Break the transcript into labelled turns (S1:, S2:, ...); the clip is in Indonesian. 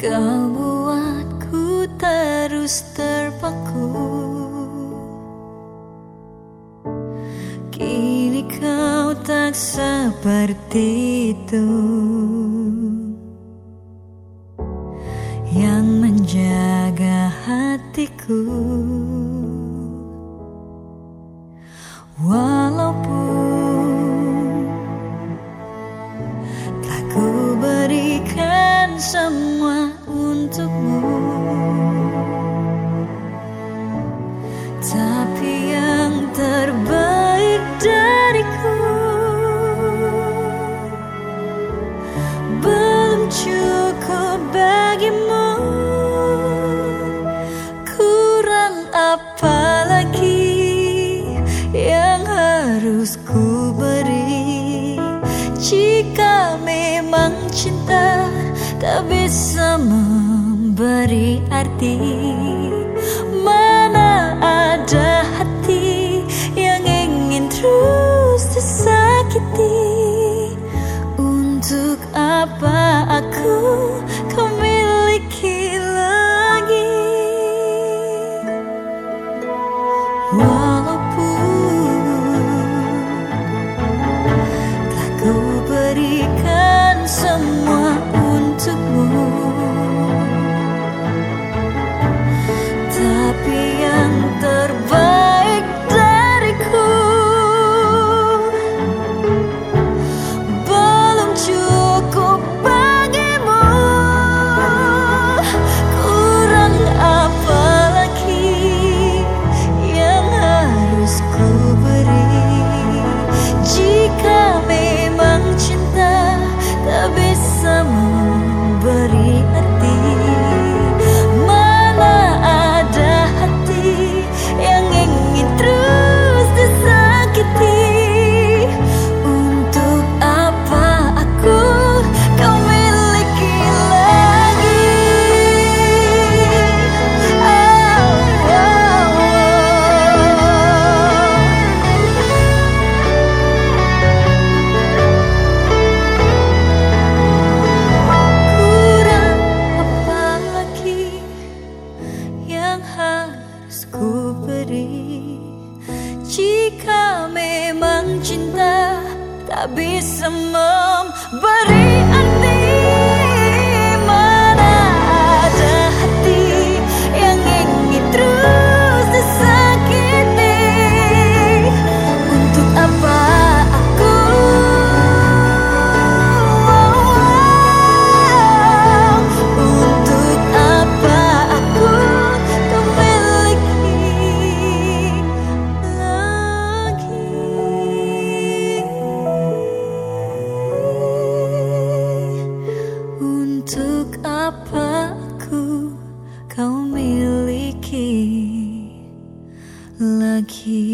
S1: Kau buatku terus terpaku. Kini kau tak seperti itu. Yang menjaga hatiku. yang terbaik dariku. Belum cukup bagimu. Kurang apa lagi yang harus ku beri? Jika memang cinta tak bisa memberi arti Jika memang cinta tak bisa memberi kau miliki lagi.